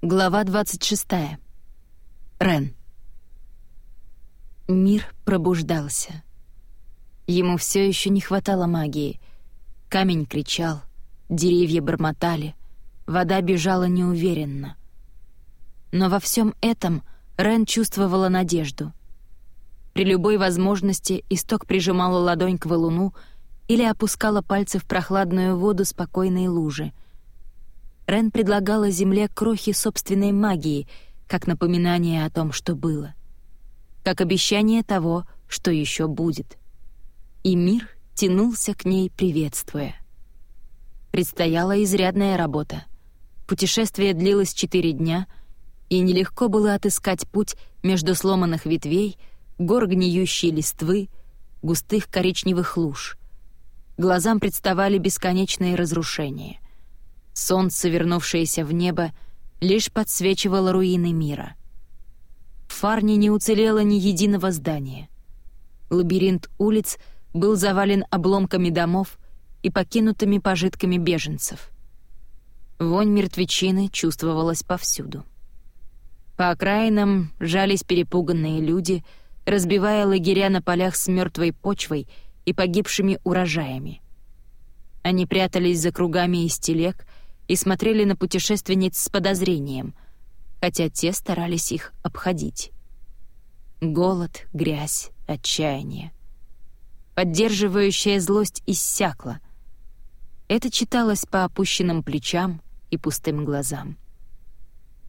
Глава 26. Рен. Мир пробуждался. Ему все еще не хватало магии. Камень кричал, деревья бормотали, вода бежала неуверенно. Но во всем этом Рен чувствовала надежду. При любой возможности исток прижимала ладонь к валуну или опускала пальцы в прохладную воду спокойной лужи — Рен предлагала Земле крохи собственной магии, как напоминание о том, что было. Как обещание того, что еще будет. И мир тянулся к ней, приветствуя. Предстояла изрядная работа. Путешествие длилось четыре дня, и нелегко было отыскать путь между сломанных ветвей, гор гниющей листвы, густых коричневых луж. Глазам представали бесконечные разрушения — Солнце, вернувшееся в небо, лишь подсвечивало руины мира. В Фарне не уцелело ни единого здания. Лабиринт улиц был завален обломками домов и покинутыми пожитками беженцев. Вонь мертвечины чувствовалась повсюду. По окраинам жались перепуганные люди, разбивая лагеря на полях с мертвой почвой и погибшими урожаями. Они прятались за кругами из телег — и смотрели на путешественниц с подозрением, хотя те старались их обходить. Голод, грязь, отчаяние. Поддерживающая злость иссякла. Это читалось по опущенным плечам и пустым глазам.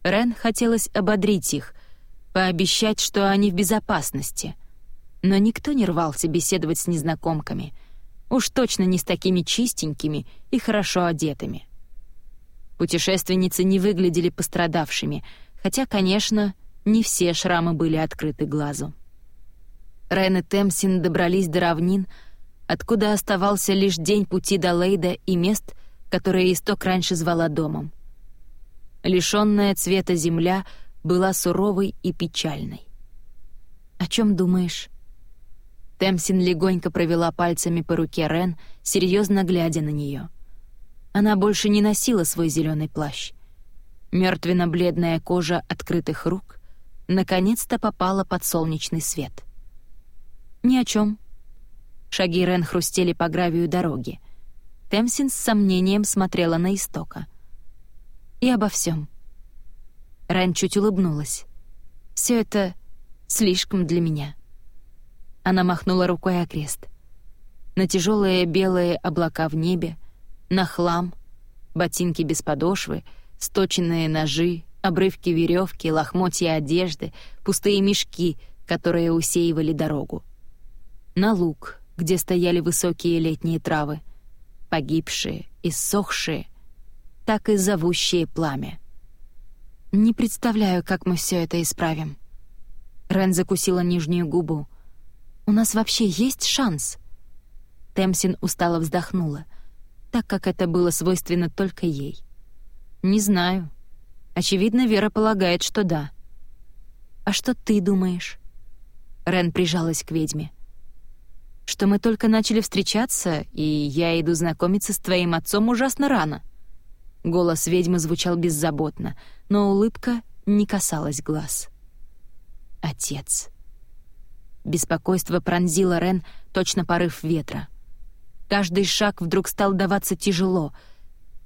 Рен хотелось ободрить их, пообещать, что они в безопасности. Но никто не рвался беседовать с незнакомками, уж точно не с такими чистенькими и хорошо одетыми. Путешественницы не выглядели пострадавшими, хотя, конечно, не все шрамы были открыты глазу. Рен и Темсин добрались до равнин, откуда оставался лишь день пути до Лейда и мест, которые Исток раньше звала домом. Лишённая цвета земля была суровой и печальной. «О чем думаешь?» Темсин легонько провела пальцами по руке Рен, серьезно глядя на нее. Она больше не носила свой зеленый плащ. Мертвенно-бледная кожа открытых рук наконец-то попала под солнечный свет. «Ни о чем. Шаги Рен хрустели по гравию дороги. Темсин с сомнением смотрела на истока. «И обо всем. Рен чуть улыбнулась. Все это слишком для меня». Она махнула рукой окрест. На тяжелые белые облака в небе — на хлам, ботинки без подошвы, сточенные ножи, обрывки веревки, лохмотья одежды, пустые мешки, которые усеивали дорогу. На луг, где стояли высокие летние травы, погибшие, иссохшие, так и зовущие пламя. Не представляю, как мы все это исправим. Рен закусила нижнюю губу. У нас вообще есть шанс? Темсин устало вздохнула — так как это было свойственно только ей. «Не знаю. Очевидно, Вера полагает, что да». «А что ты думаешь?» Рен прижалась к ведьме. «Что мы только начали встречаться, и я иду знакомиться с твоим отцом ужасно рано». Голос ведьмы звучал беззаботно, но улыбка не касалась глаз. «Отец». Беспокойство пронзило Рен, точно порыв ветра — Каждый шаг вдруг стал даваться тяжело.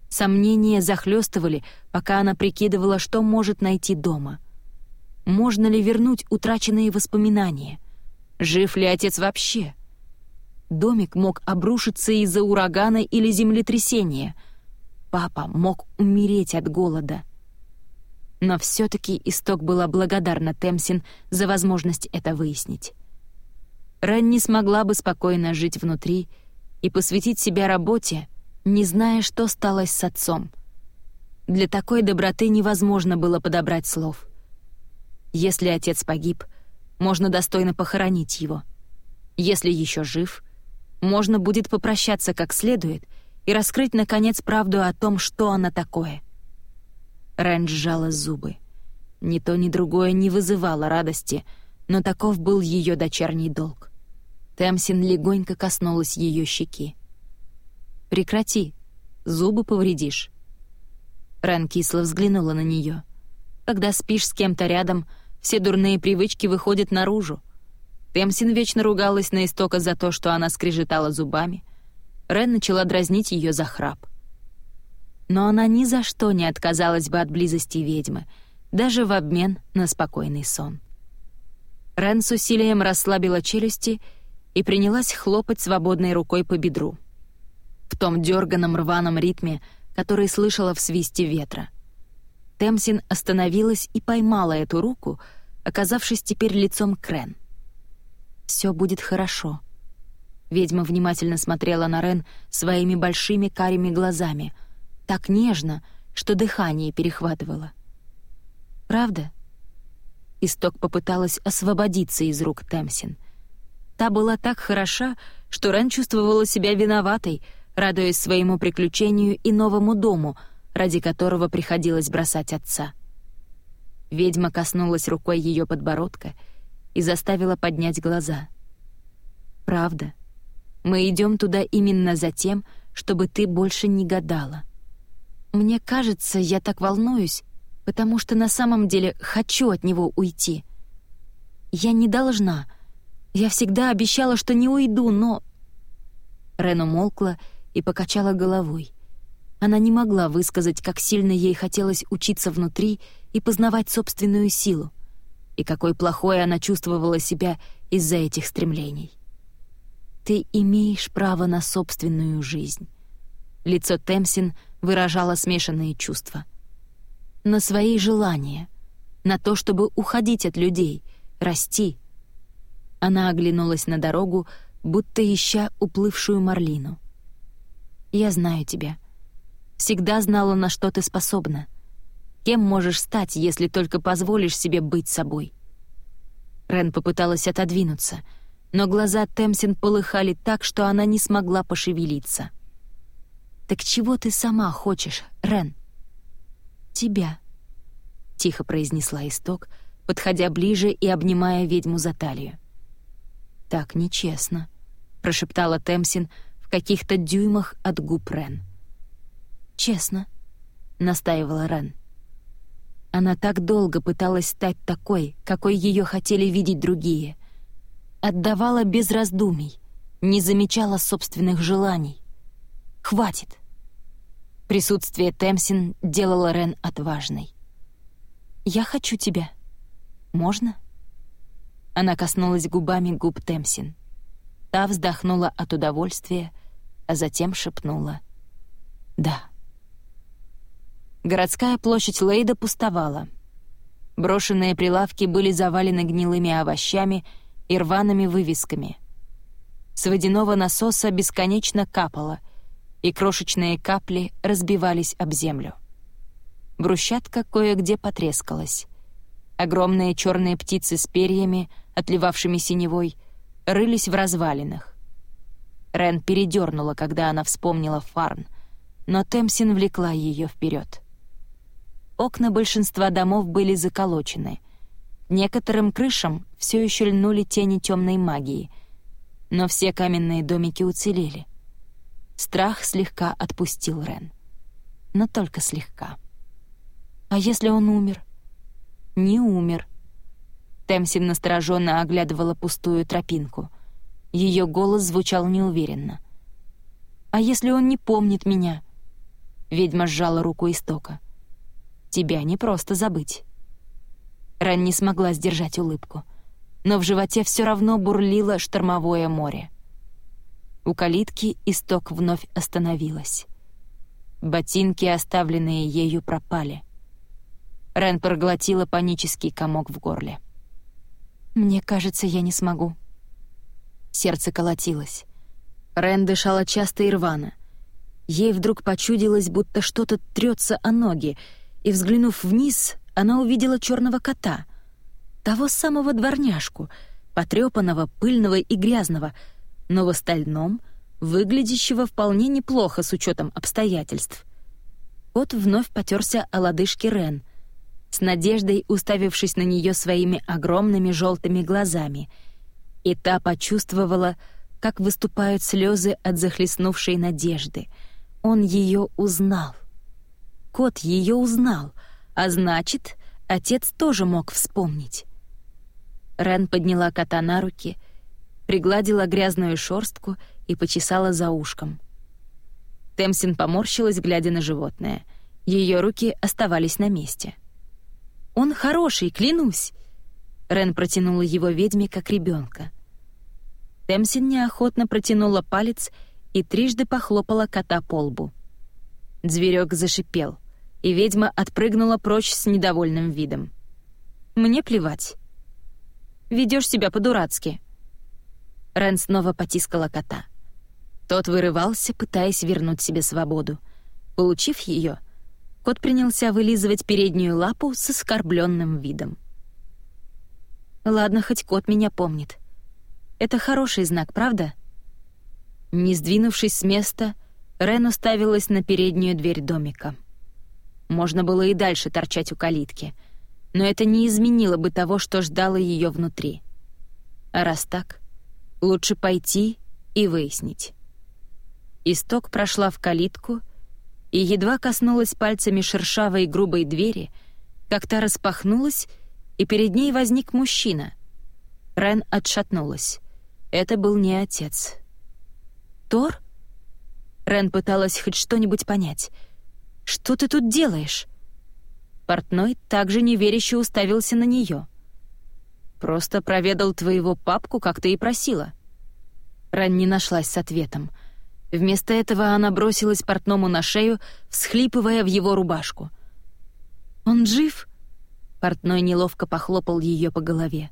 Сомнения захлестывали, пока она прикидывала, что может найти дома. Можно ли вернуть утраченные воспоминания? Жив ли отец вообще? Домик мог обрушиться из-за урагана или землетрясения. Папа мог умереть от голода. Но все-таки Исток была благодарна Темсин за возможность это выяснить. Рен не смогла бы спокойно жить внутри, и посвятить себя работе, не зная, что стало с отцом. Для такой доброты невозможно было подобрать слов. Если отец погиб, можно достойно похоронить его. Если еще жив, можно будет попрощаться как следует и раскрыть, наконец, правду о том, что она такое. Рэн сжала зубы. Ни то, ни другое не вызывало радости, но таков был ее дочерний долг. Темсин легонько коснулась ее щеки. «Прекрати, зубы повредишь». Рен кисло взглянула на нее. Когда спишь с кем-то рядом, все дурные привычки выходят наружу. Темсин вечно ругалась на истока за то, что она скрежетала зубами. Рен начала дразнить ее за храп. Но она ни за что не отказалась бы от близости ведьмы, даже в обмен на спокойный сон. Рен с усилием расслабила челюсти и принялась хлопать свободной рукой по бедру. В том дерганом рваном ритме, который слышала в свисте ветра. Темсин остановилась и поймала эту руку, оказавшись теперь лицом к Рен. «Всё будет хорошо». Ведьма внимательно смотрела на Рен своими большими карими глазами, так нежно, что дыхание перехватывало. «Правда?» Исток попыталась освободиться из рук Темсин. Та была так хороша, что Рен чувствовала себя виноватой, радуясь своему приключению и новому дому, ради которого приходилось бросать отца. Ведьма коснулась рукой ее подбородка и заставила поднять глаза. «Правда, мы идем туда именно за тем, чтобы ты больше не гадала. Мне кажется, я так волнуюсь, потому что на самом деле хочу от него уйти. Я не должна. Я всегда обещала, что не уйду, но...» Рен умолкла и покачала головой. Она не могла высказать, как сильно ей хотелось учиться внутри и познавать собственную силу, и какой плохой она чувствовала себя из-за этих стремлений. «Ты имеешь право на собственную жизнь». Лицо Темсин выражало смешанные чувства — на свои желания, на то, чтобы уходить от людей, расти. Она оглянулась на дорогу, будто ища уплывшую Марлину. «Я знаю тебя. Всегда знала, на что ты способна. Кем можешь стать, если только позволишь себе быть собой?» Рен попыталась отодвинуться, но глаза Темсин полыхали так, что она не смогла пошевелиться. «Так чего ты сама хочешь, Рен?» тебя», — тихо произнесла Исток, подходя ближе и обнимая ведьму за талию. «Так нечестно», — прошептала Темсин в каких-то дюймах от губ Рен. «Честно», — настаивала Рен. Она так долго пыталась стать такой, какой ее хотели видеть другие. Отдавала без раздумий, не замечала собственных желаний. «Хватит!» Присутствие Темсин делало Рен отважной. «Я хочу тебя. Можно?» Она коснулась губами губ Темсин. Та вздохнула от удовольствия, а затем шепнула «Да». Городская площадь Лейда пустовала. Брошенные прилавки были завалены гнилыми овощами и рваными вывесками. С водяного насоса бесконечно капало — и крошечные капли разбивались об землю. Брусчатка кое-где потрескалась. Огромные черные птицы с перьями, отливавшими синевой, рылись в развалинах. Рен передернула, когда она вспомнила Фарн, но Темсин влекла ее вперед. Окна большинства домов были заколочены. Некоторым крышам все еще льнули тени темной магии, но все каменные домики уцелели — Страх слегка отпустил Рен. Но только слегка. «А если он умер?» «Не умер». Темсин настороженно оглядывала пустую тропинку. Ее голос звучал неуверенно. «А если он не помнит меня?» Ведьма сжала руку истока. «Тебя не просто забыть». Рен не смогла сдержать улыбку, но в животе все равно бурлило штормовое море. У калитки исток вновь остановилась. Ботинки, оставленные ею, пропали. Рен проглотила панический комок в горле. «Мне кажется, я не смогу». Сердце колотилось. Рен дышала часто и рвано. Ей вдруг почудилось, будто что-то трется о ноги, и, взглянув вниз, она увидела черного кота, того самого дворняжку, потрепанного, пыльного и грязного — но в остальном выглядящего вполне неплохо с учетом обстоятельств. Кот вновь потерся о лодыжке Рен, с надеждой уставившись на нее своими огромными желтыми глазами, и та почувствовала, как выступают слезы от захлестнувшей надежды. Он ее узнал. Кот ее узнал, а значит, отец тоже мог вспомнить. Рен подняла кота на руки, пригладила грязную шорстку и почесала за ушком. Темсин поморщилась, глядя на животное. Ее руки оставались на месте. «Он хороший, клянусь!» Рен протянула его ведьме, как ребенка. Темсин неохотно протянула палец и трижды похлопала кота по лбу. Зверек зашипел, и ведьма отпрыгнула прочь с недовольным видом. «Мне плевать. Ведешь себя по-дурацки». Рен снова потискала кота. Тот вырывался, пытаясь вернуть себе свободу. Получив ее, кот принялся вылизывать переднюю лапу с оскорбленным видом. «Ладно, хоть кот меня помнит. Это хороший знак, правда?» Не сдвинувшись с места, Рен уставилась на переднюю дверь домика. Можно было и дальше торчать у калитки, но это не изменило бы того, что ждало ее внутри. А раз так, лучше пойти и выяснить. Исток прошла в калитку и едва коснулась пальцами шершавой грубой двери, как та распахнулась, и перед ней возник мужчина. Рен отшатнулась. Это был не отец. «Тор?» Рен пыталась хоть что-нибудь понять. «Что ты тут делаешь?» Портной также неверяще уставился на нее. «Просто проведал твоего папку, как ты и просила». Рен не нашлась с ответом. Вместо этого она бросилась портному на шею, всхлипывая в его рубашку. «Он жив?» Портной неловко похлопал ее по голове.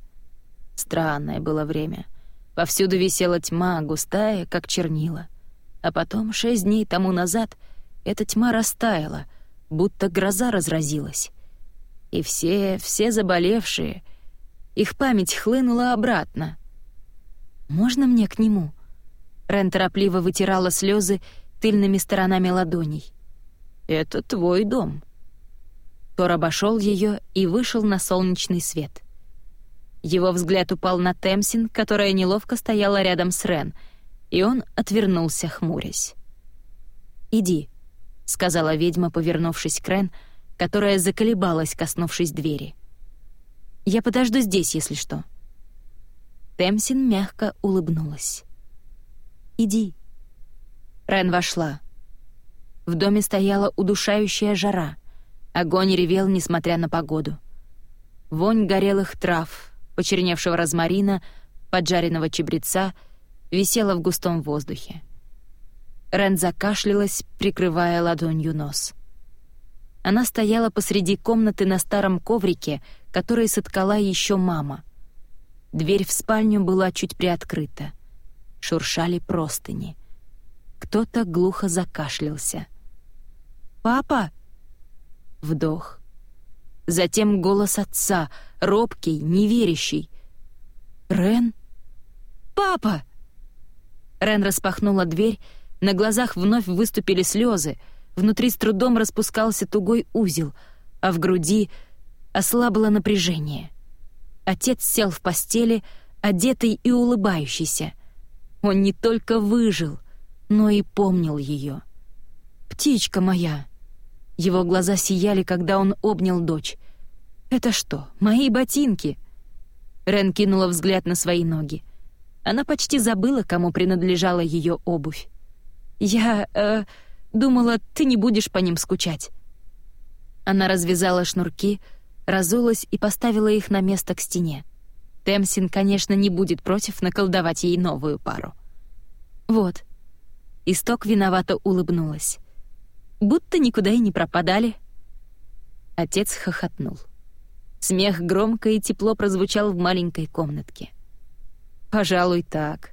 Странное было время. Повсюду висела тьма, густая, как чернила. А потом, шесть дней тому назад, эта тьма растаяла, будто гроза разразилась. И все, все заболевшие, их память хлынула обратно. «Можно мне к нему?» Рен торопливо вытирала слезы тыльными сторонами ладоней. «Это твой дом». Тор обошел ее и вышел на солнечный свет. Его взгляд упал на Темсин, которая неловко стояла рядом с Рен — и он отвернулся, хмурясь. «Иди», — сказала ведьма, повернувшись к Рен, которая заколебалась, коснувшись двери. «Я подожду здесь, если что». Темсин мягко улыбнулась. «Иди». Рен вошла. В доме стояла удушающая жара. Огонь ревел, несмотря на погоду. Вонь горелых трав, почерневшего розмарина, поджаренного чебреца — висела в густом воздухе. Рен закашлялась, прикрывая ладонью нос. Она стояла посреди комнаты на старом коврике, который соткала еще мама. Дверь в спальню была чуть приоткрыта. Шуршали простыни. Кто-то глухо закашлялся. «Папа!» Вдох. Затем голос отца, робкий, неверящий. «Рен?» «Папа!» Рен распахнула дверь, на глазах вновь выступили слезы, внутри с трудом распускался тугой узел, а в груди ослабло напряжение. Отец сел в постели, одетый и улыбающийся. Он не только выжил, но и помнил ее. «Птичка моя!» Его глаза сияли, когда он обнял дочь. «Это что, мои ботинки?» Рен кинула взгляд на свои ноги. Она почти забыла, кому принадлежала ее обувь. «Я... Э, думала, ты не будешь по ним скучать». Она развязала шнурки, разулась и поставила их на место к стене. Темсин, конечно, не будет против наколдовать ей новую пару. «Вот». Исток виновато улыбнулась. «Будто никуда и не пропадали». Отец хохотнул. Смех громко и тепло прозвучал в маленькой комнатке. «Пожалуй, так.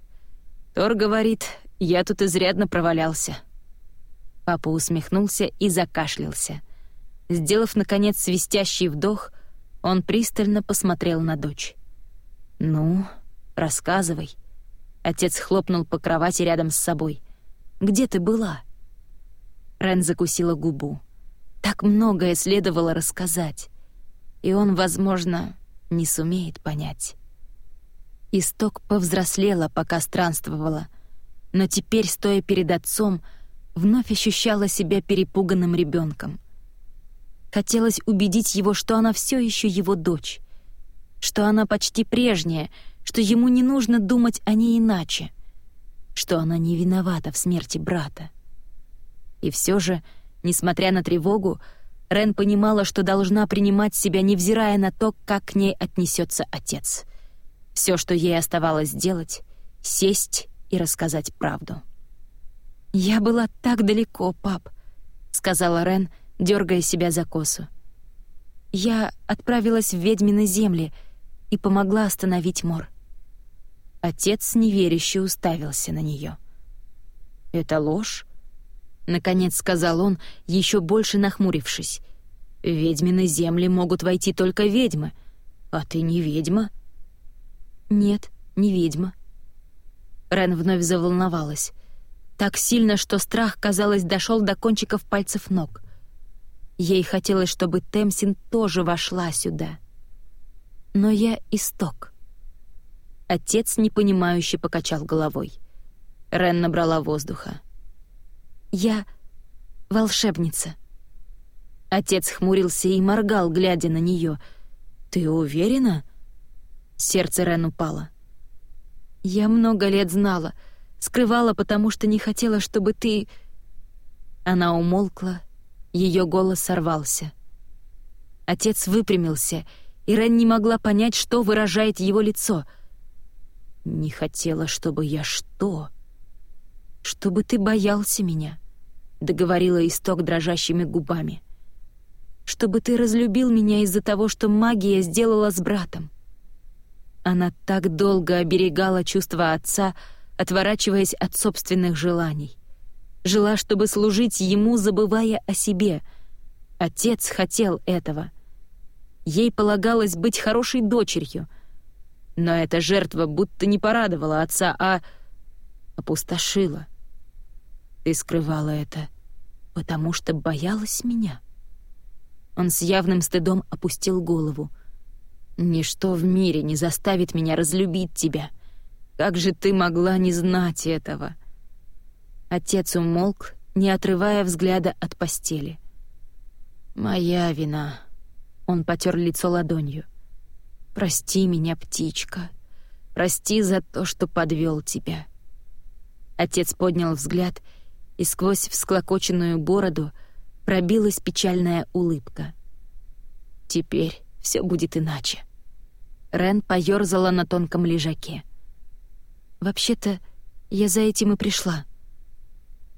Тор говорит, я тут изрядно провалялся». Папа усмехнулся и закашлялся. Сделав, наконец, свистящий вдох, он пристально посмотрел на дочь. «Ну, рассказывай». Отец хлопнул по кровати рядом с собой. «Где ты была?» Рен закусила губу. Так многое следовало рассказать. И он, возможно, не сумеет понять. Исток повзрослела, пока странствовала, но теперь, стоя перед отцом, вновь ощущала себя перепуганным ребенком. Хотелось убедить его, что она все еще его дочь, что она почти прежняя, что ему не нужно думать о ней иначе, что она не виновата в смерти брата. И все же, несмотря на тревогу, Рен понимала, что должна принимать себя, невзирая на то, как к ней отнесется отец. Все, что ей оставалось сделать — сесть и рассказать правду. «Я была так далеко, пап», — сказала Рен, дергая себя за косу. «Я отправилась в ведьмины земли и помогла остановить Мор». Отец неверяще уставился на нее. «Это ложь?» — наконец сказал он, еще больше нахмурившись. «В ведьмины земли могут войти только ведьмы, а ты не ведьма?» «Нет, не ведьма». Рен вновь заволновалась. Так сильно, что страх, казалось, дошел до кончиков пальцев ног. Ей хотелось, чтобы Темсин тоже вошла сюда. Но я исток. Отец непонимающе покачал головой. Рен набрала воздуха. «Я волшебница». Отец хмурился и моргал, глядя на нее. «Ты уверена?» Сердце Рен упало. «Я много лет знала, скрывала, потому что не хотела, чтобы ты...» Она умолкла, ее голос сорвался. Отец выпрямился, и Рен не могла понять, что выражает его лицо. «Не хотела, чтобы я что?» «Чтобы ты боялся меня», — договорила Исток дрожащими губами. «Чтобы ты разлюбил меня из-за того, что магия сделала с братом». Она так долго оберегала чувства отца, отворачиваясь от собственных желаний. Жила, чтобы служить ему, забывая о себе. Отец хотел этого. Ей полагалось быть хорошей дочерью. Но эта жертва будто не порадовала отца, а опустошила. Ты скрывала это, потому что боялась меня. Он с явным стыдом опустил голову. Ничто в мире не заставит меня разлюбить тебя. Как же ты могла не знать этого?» Отец умолк, не отрывая взгляда от постели. «Моя вина». Он потер лицо ладонью. «Прости меня, птичка. Прости за то, что подвел тебя». Отец поднял взгляд, и сквозь всклокоченную бороду пробилась печальная улыбка. «Теперь все будет иначе». Рен поёрзала на тонком лежаке. «Вообще-то, я за этим и пришла».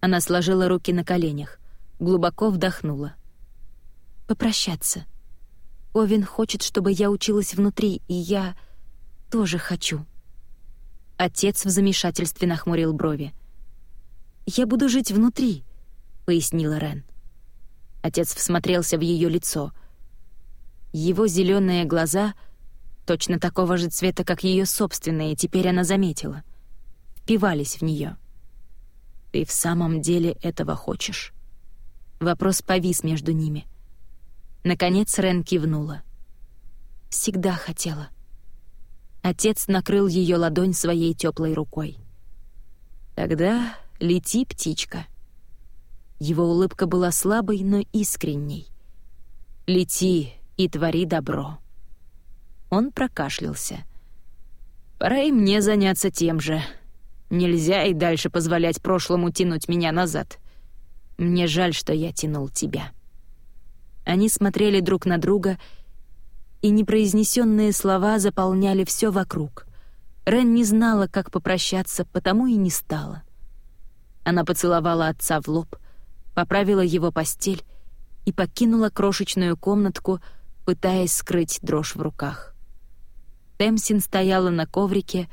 Она сложила руки на коленях, глубоко вдохнула. «Попрощаться. Овен хочет, чтобы я училась внутри, и я тоже хочу». Отец в замешательстве нахмурил брови. «Я буду жить внутри», — пояснила Рен. Отец всмотрелся в ее лицо. Его зеленые глаза — точно такого же цвета, как ее собственные, теперь она заметила. Впивались в нее. «Ты в самом деле этого хочешь?» Вопрос повис между ними. Наконец Рен кивнула. «Всегда хотела». Отец накрыл ее ладонь своей теплой рукой. «Тогда лети, птичка». Его улыбка была слабой, но искренней. «Лети и твори добро». Он прокашлялся. «Пора и мне заняться тем же. Нельзя и дальше позволять прошлому тянуть меня назад. Мне жаль, что я тянул тебя». Они смотрели друг на друга, и непроизнесенные слова заполняли все вокруг. Рен не знала, как попрощаться, потому и не стала. Она поцеловала отца в лоб, поправила его постель и покинула крошечную комнатку, пытаясь скрыть дрожь в руках. Темсин стояла на коврике,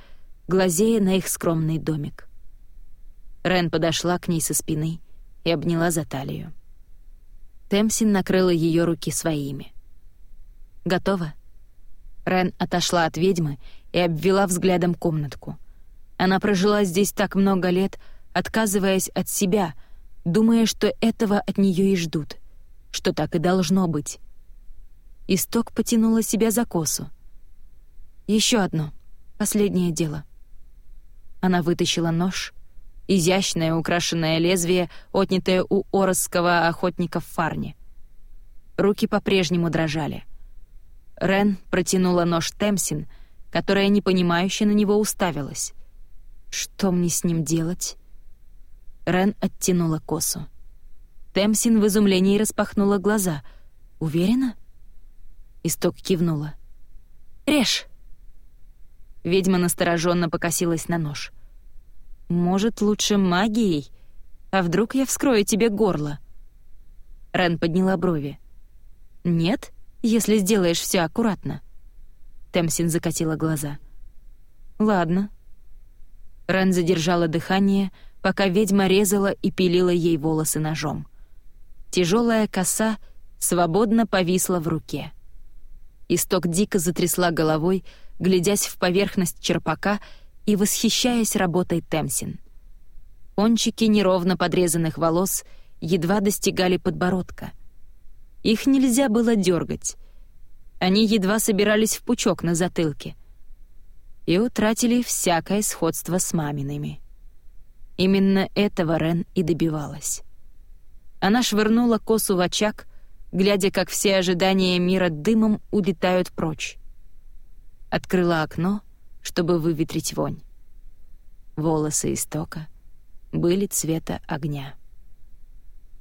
глазея на их скромный домик. Рен подошла к ней со спины и обняла за талию. Темсин накрыла ее руки своими. «Готово?» Рен отошла от ведьмы и обвела взглядом комнатку. Она прожила здесь так много лет, отказываясь от себя, думая, что этого от нее и ждут, что так и должно быть. Исток потянула себя за косу. Еще одно. Последнее дело. Она вытащила нож, изящное украшенное лезвие, отнятое у оросского охотника в фарне. Руки по-прежнему дрожали. Рен протянула нож Темсин, которая непонимающе на него уставилась. «Что мне с ним делать?» Рен оттянула косу. Темсин в изумлении распахнула глаза. «Уверена?» Исток кивнула. «Режь!» Ведьма настороженно покосилась на нож. «Может, лучше магией? А вдруг я вскрою тебе горло?» Рен подняла брови. «Нет, если сделаешь все аккуратно». Темсин закатила глаза. «Ладно». Рен задержала дыхание, пока ведьма резала и пилила ей волосы ножом. Тяжелая коса свободно повисла в руке. Исток дико затрясла головой, глядясь в поверхность черпака и восхищаясь работой Темсин. Кончики неровно подрезанных волос едва достигали подбородка. Их нельзя было дергать. Они едва собирались в пучок на затылке. И утратили всякое сходство с мамиными. Именно этого Рен и добивалась. Она швырнула косу в очаг, глядя, как все ожидания мира дымом улетают прочь. Открыла окно, чтобы выветрить вонь. Волосы истока были цвета огня.